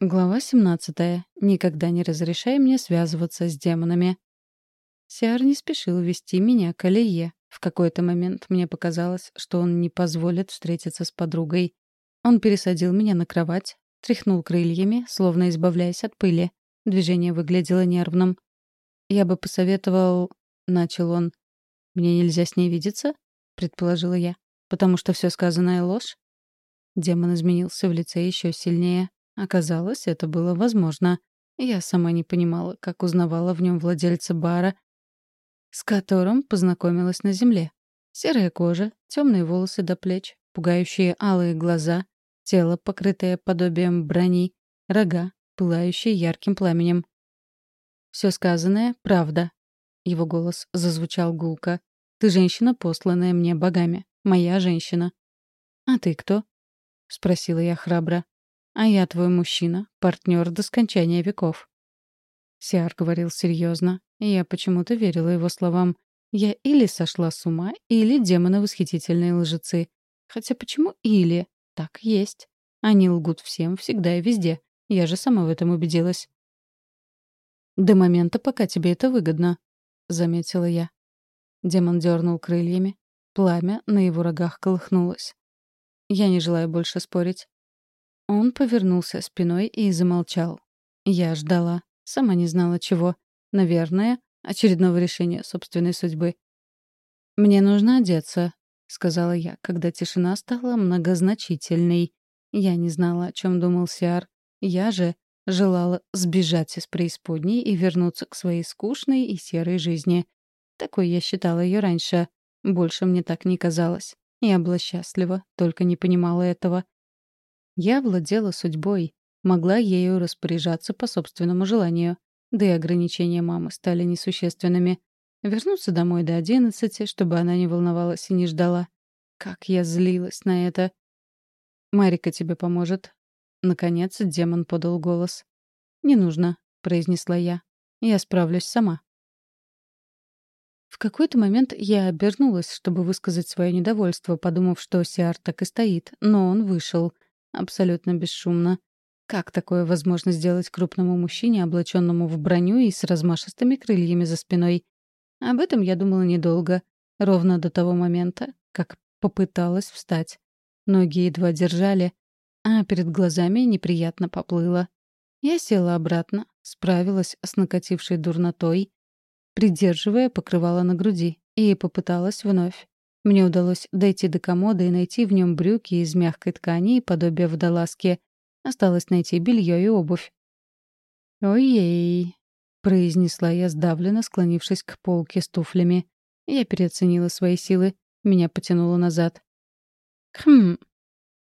Глава 17. Никогда не разрешай мне связываться с демонами. Сиар не спешил вести меня к Алие. В какой-то момент мне показалось, что он не позволит встретиться с подругой. Он пересадил меня на кровать, тряхнул крыльями, словно избавляясь от пыли. Движение выглядело нервным. «Я бы посоветовал...» — начал он. «Мне нельзя с ней видеться?» — предположила я. «Потому что все сказанное — ложь?» Демон изменился в лице еще сильнее. Оказалось, это было возможно. Я сама не понимала, как узнавала в нем владельца бара, с которым познакомилась на земле. Серая кожа, темные волосы до плеч, пугающие алые глаза, тело, покрытое подобием брони, рога, пылающие ярким пламенем. Все сказанное — правда. Его голос зазвучал гулко. «Ты женщина, посланная мне богами. Моя женщина». «А ты кто?» — спросила я храбро. А я твой мужчина, партнер до скончания веков. Сиар говорил серьезно, и я почему-то верила его словам. Я или сошла с ума, или демоны восхитительные лжецы. Хотя почему «или»? Так есть. Они лгут всем, всегда и везде. Я же сама в этом убедилась. «До момента, пока тебе это выгодно», — заметила я. Демон дернул крыльями. Пламя на его рогах колыхнулось. Я не желаю больше спорить. Он повернулся спиной и замолчал. Я ждала. Сама не знала чего. Наверное, очередного решения собственной судьбы. «Мне нужно одеться», — сказала я, когда тишина стала многозначительной. Я не знала, о чем думал Сиар. Я же желала сбежать из преисподней и вернуться к своей скучной и серой жизни. Такой я считала ее раньше. Больше мне так не казалось. Я была счастлива, только не понимала этого. Я владела судьбой, могла ею распоряжаться по собственному желанию. Да и ограничения мамы стали несущественными. Вернуться домой до одиннадцати, чтобы она не волновалась и не ждала. Как я злилась на это. «Марика тебе поможет». Наконец демон подал голос. «Не нужно», — произнесла я. «Я справлюсь сама». В какой-то момент я обернулась, чтобы высказать свое недовольство, подумав, что Сиар так и стоит, но он вышел — абсолютно бесшумно. Как такое возможно сделать крупному мужчине, облаченному в броню и с размашистыми крыльями за спиной? Об этом я думала недолго, ровно до того момента, как попыталась встать. Ноги едва держали, а перед глазами неприятно поплыло. Я села обратно, справилась с накатившей дурнотой, придерживая покрывало на груди, и попыталась вновь. Мне удалось дойти до комода и найти в нем брюки из мягкой ткани и подобие водолазки. Осталось найти белье и обувь. «Ой-ей», — произнесла я сдавленно, склонившись к полке с туфлями. Я переоценила свои силы. Меня потянуло назад. «Хм».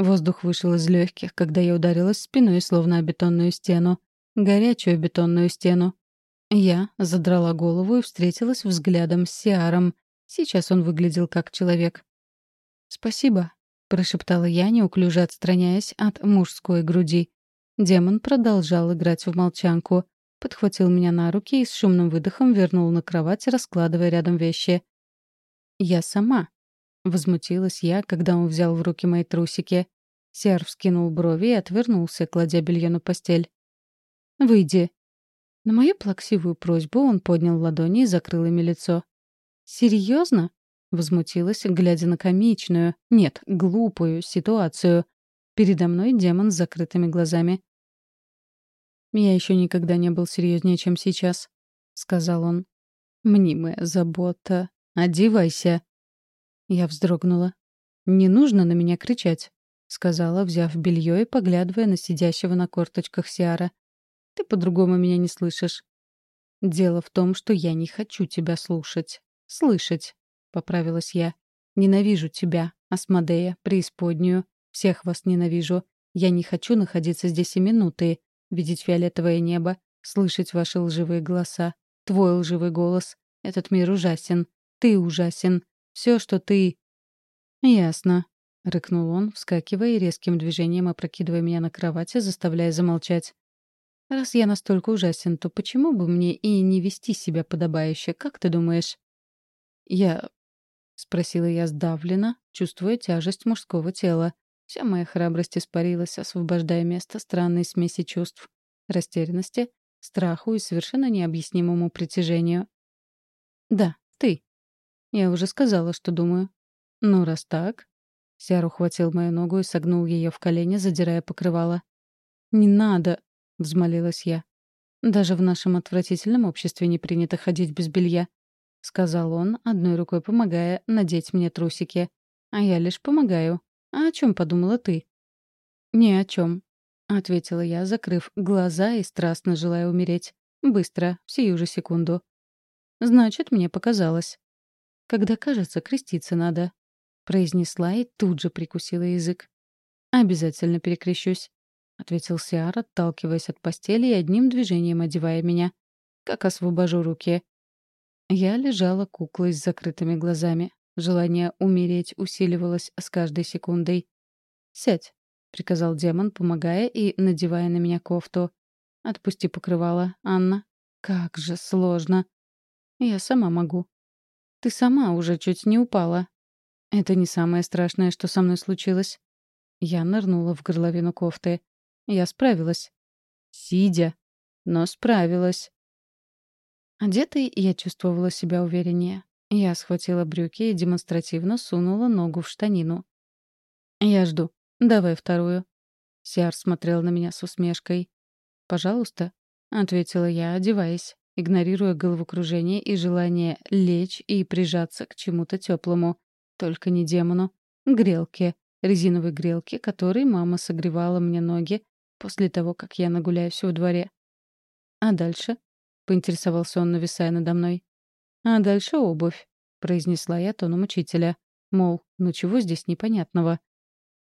Воздух вышел из легких, когда я ударилась спиной, словно о бетонную стену. Горячую бетонную стену. Я задрала голову и встретилась взглядом с Сиаром — Сейчас он выглядел как человек. «Спасибо», — прошептала я, неуклюже отстраняясь от мужской груди. Демон продолжал играть в молчанку, подхватил меня на руки и с шумным выдохом вернул на кровать, раскладывая рядом вещи. «Я сама», — возмутилась я, когда он взял в руки мои трусики. Сер вскинул брови и отвернулся, кладя белье на постель. «Выйди». На мою плаксивую просьбу он поднял ладони и закрыл ими лицо. «Серьезно?» — возмутилась, глядя на комичную, нет, глупую ситуацию. Передо мной демон с закрытыми глазами. «Я еще никогда не был серьезнее, чем сейчас», — сказал он. «Мнимая забота. Одевайся». Я вздрогнула. «Не нужно на меня кричать», — сказала, взяв белье и поглядывая на сидящего на корточках Сиара. «Ты по-другому меня не слышишь». «Дело в том, что я не хочу тебя слушать. «Слышать», — поправилась я. «Ненавижу тебя, Асмодея, преисподнюю. Всех вас ненавижу. Я не хочу находиться здесь и минуты, видеть фиолетовое небо, слышать ваши лживые голоса, твой лживый голос. Этот мир ужасен. Ты ужасен. Все, что ты...» «Ясно», — рыкнул он, вскакивая и резким движением опрокидывая меня на кровати, заставляя замолчать. «Раз я настолько ужасен, то почему бы мне и не вести себя подобающе, как ты думаешь?» «Я...» — спросила я сдавленно, чувствуя тяжесть мужского тела. Вся моя храбрость испарилась, освобождая место странной смеси чувств. Растерянности, страху и совершенно необъяснимому притяжению. «Да, ты». Я уже сказала, что думаю. «Ну, раз так...» Сиар ухватил мою ногу и согнул ее в колени, задирая покрывало. «Не надо!» — взмолилась я. «Даже в нашем отвратительном обществе не принято ходить без белья», — сказал он, одной рукой помогая надеть мне трусики. «А я лишь помогаю. А о чем подумала ты?» «Ни о чем», — ответила я, закрыв глаза и страстно желая умереть. Быстро, в сию же секунду. «Значит, мне показалось». «Когда кажется, креститься надо», — произнесла и тут же прикусила язык. «Обязательно перекрещусь», — ответил Сиар, отталкиваясь от постели и одним движением одевая меня. «Как освобожу руки». Я лежала куклой с закрытыми глазами. Желание умереть усиливалось с каждой секундой. «Сядь», — приказал демон, помогая и надевая на меня кофту. «Отпусти покрывало, Анна. Как же сложно. Я сама могу». «Ты сама уже чуть не упала». «Это не самое страшное, что со мной случилось». Я нырнула в горловину кофты. Я справилась. Сидя. Но справилась. Одетой я чувствовала себя увереннее. Я схватила брюки и демонстративно сунула ногу в штанину. «Я жду. Давай вторую». Сиар смотрел на меня с усмешкой. «Пожалуйста», — ответила я, одеваясь, игнорируя головокружение и желание лечь и прижаться к чему-то теплому. Только не демону. Грелке. Резиновой грелке, которой мама согревала мне ноги после того, как я нагуляюсь во дворе. А дальше? Поинтересовался он, нависая надо мной. «А дальше обувь», — произнесла я тоном учителя. Мол, ну чего здесь непонятного?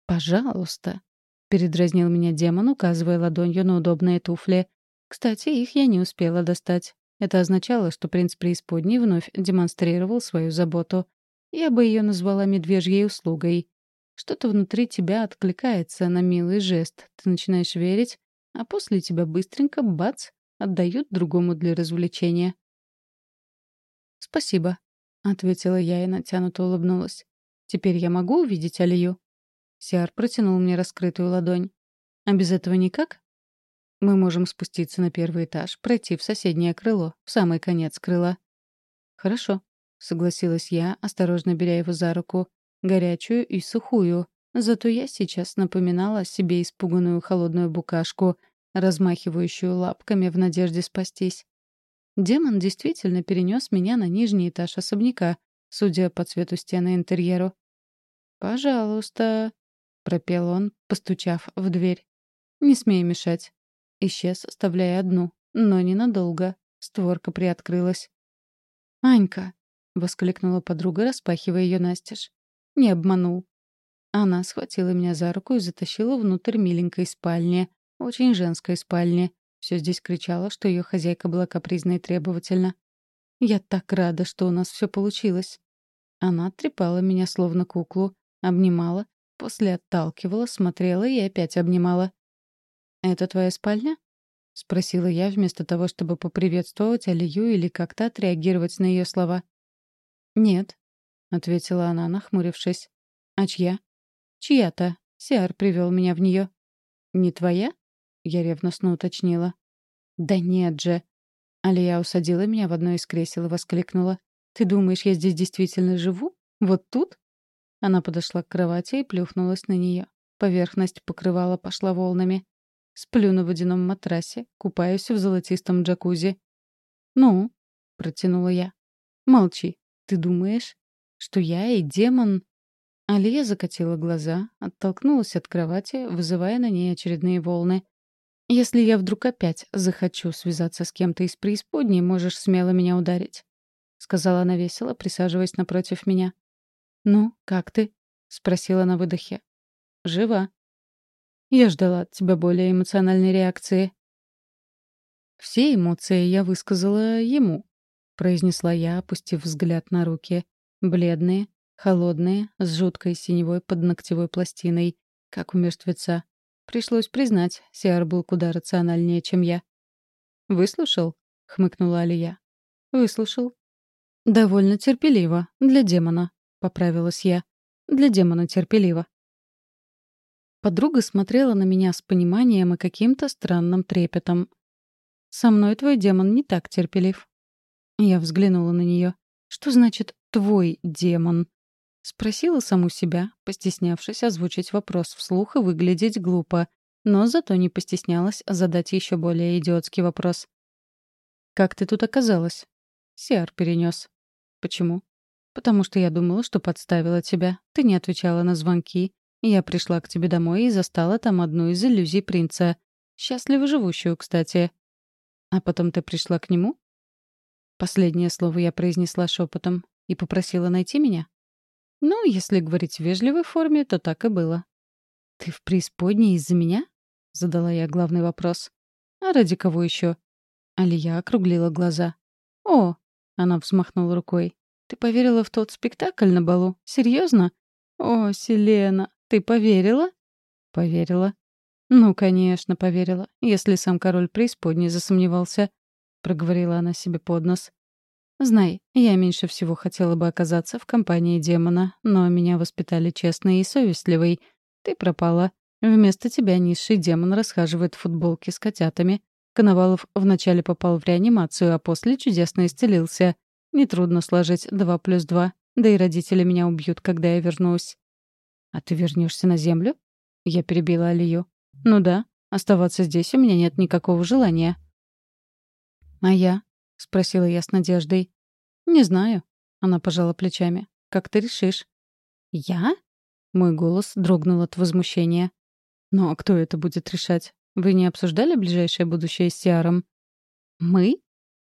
«Пожалуйста», — передразнил меня демон, указывая ладонью на удобные туфли. Кстати, их я не успела достать. Это означало, что принц преисподней вновь демонстрировал свою заботу. Я бы ее назвала медвежьей услугой. Что-то внутри тебя откликается на милый жест. Ты начинаешь верить, а после тебя быстренько, бац, отдают другому для развлечения. «Спасибо», — ответила я и натянуто улыбнулась. «Теперь я могу увидеть Алию?» Сиар протянул мне раскрытую ладонь. «А без этого никак?» «Мы можем спуститься на первый этаж, пройти в соседнее крыло, в самый конец крыла». «Хорошо», — согласилась я, осторожно беря его за руку, горячую и сухую. Зато я сейчас напоминала себе испуганную холодную букашку — размахивающую лапками в надежде спастись. Демон действительно перенес меня на нижний этаж особняка, судя по цвету стены интерьеру. «Пожалуйста», — пропел он, постучав в дверь. «Не смей мешать». Исчез, оставляя одну, но ненадолго. Створка приоткрылась. «Анька!» — воскликнула подруга, распахивая ее настежь. «Не обманул». Она схватила меня за руку и затащила внутрь миленькой спальни, очень женской спальни. Все здесь кричало, что ее хозяйка была капризна и требовательна. «Я так рада, что у нас все получилось». Она трепала меня словно куклу, обнимала, после отталкивала, смотрела и опять обнимала. «Это твоя спальня?» — спросила я вместо того, чтобы поприветствовать Алию или как-то отреагировать на ее слова. «Нет», — ответила она, нахмурившись. «А чья?» «Чья-то. Сиар привел меня в нее». «Не твоя?» Я ревностно уточнила. «Да нет же!» Алия усадила меня в одно из кресел и воскликнула. «Ты думаешь, я здесь действительно живу? Вот тут?» Она подошла к кровати и плюхнулась на нее. Поверхность покрывала пошла волнами. Сплю на водяном матрасе, купаюсь в золотистом джакузи. «Ну?» — протянула я. «Молчи. Ты думаешь, что я и демон...» Алия закатила глаза, оттолкнулась от кровати, вызывая на ней очередные волны. Если я вдруг опять захочу связаться с кем-то из преисподней, можешь смело меня ударить», — сказала она весело, присаживаясь напротив меня. «Ну, как ты?» — спросила на выдохе. «Жива». «Я ждала от тебя более эмоциональной реакции». «Все эмоции я высказала ему», — произнесла я, опустив взгляд на руки. Бледные, холодные, с жуткой синевой подногтевой пластиной, как у мертвеца. Пришлось признать, Сиар был куда рациональнее, чем я. «Выслушал?» — хмыкнула Алия. «Выслушал». «Довольно терпеливо. Для демона», — поправилась я. «Для демона терпеливо». Подруга смотрела на меня с пониманием и каким-то странным трепетом. «Со мной твой демон не так терпелив». Я взглянула на нее. «Что значит «твой демон»?» Спросила саму себя, постеснявшись озвучить вопрос вслух и выглядеть глупо, но зато не постеснялась задать еще более идиотский вопрос. «Как ты тут оказалась?» Сиар перенес. «Почему?» «Потому что я думала, что подставила тебя. Ты не отвечала на звонки. Я пришла к тебе домой и застала там одну из иллюзий принца. Счастливо живущую, кстати. А потом ты пришла к нему? Последнее слово я произнесла шепотом и попросила найти меня. Ну, если говорить в вежливой форме, то так и было. «Ты в преисподней из-за меня?» — задала я главный вопрос. «А ради кого еще?» Алия округлила глаза. «О!» — она взмахнула рукой. «Ты поверила в тот спектакль на балу? Серьезно? О, Селена, «Ты поверила?» «Поверила». «Ну, конечно, поверила, если сам король преисподней засомневался», — проговорила она себе под нос. «Знай, я меньше всего хотела бы оказаться в компании демона, но меня воспитали честной и совестливой. Ты пропала. Вместо тебя низший демон расхаживает в футболке с котятами. Коновалов вначале попал в реанимацию, а после чудесно исцелился. Нетрудно сложить два плюс два, да и родители меня убьют, когда я вернусь. «А ты вернешься на землю?» Я перебила Алию. «Ну да, оставаться здесь у меня нет никакого желания». «А я?» — спросила я с надеждой. «Не знаю». Она пожала плечами. «Как ты решишь?» «Я?» Мой голос дрогнул от возмущения. «Ну а кто это будет решать? Вы не обсуждали ближайшее будущее с Сиаром?» «Мы?»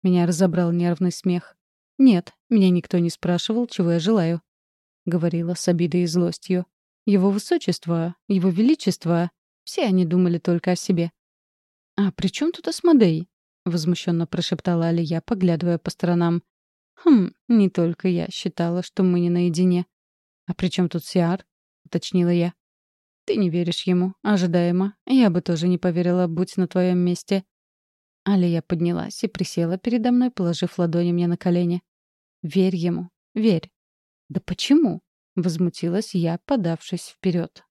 Меня разобрал нервный смех. «Нет, меня никто не спрашивал, чего я желаю», — говорила с обидой и злостью. Его высочество, его величество, все они думали только о себе. «А при чем тут Асмодей?» — возмущенно прошептала Алия, поглядывая по сторонам. «Хм, не только я считала, что мы не наедине». «А при чем тут Сиар?» — уточнила я. «Ты не веришь ему, ожидаемо. Я бы тоже не поверила, будь на твоем месте». Алия поднялась и присела передо мной, положив ладони мне на колени. «Верь ему, верь». «Да почему?» — возмутилась я, подавшись вперед.